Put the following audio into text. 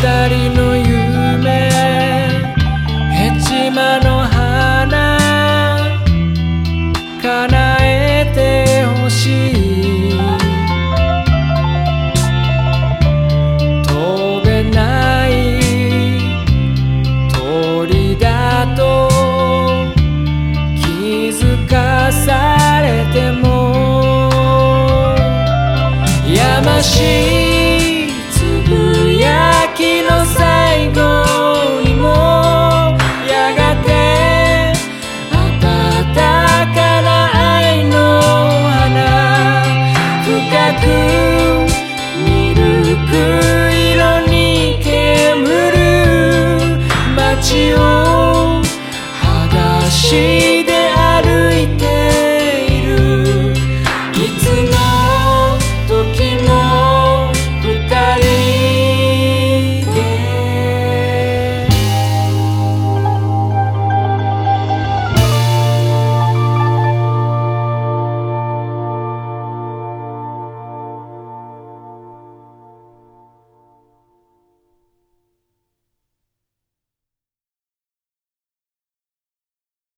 人の夢。ヘチマの花。叶えてほしい。飛べない鳥だと気づかされても。やましい you.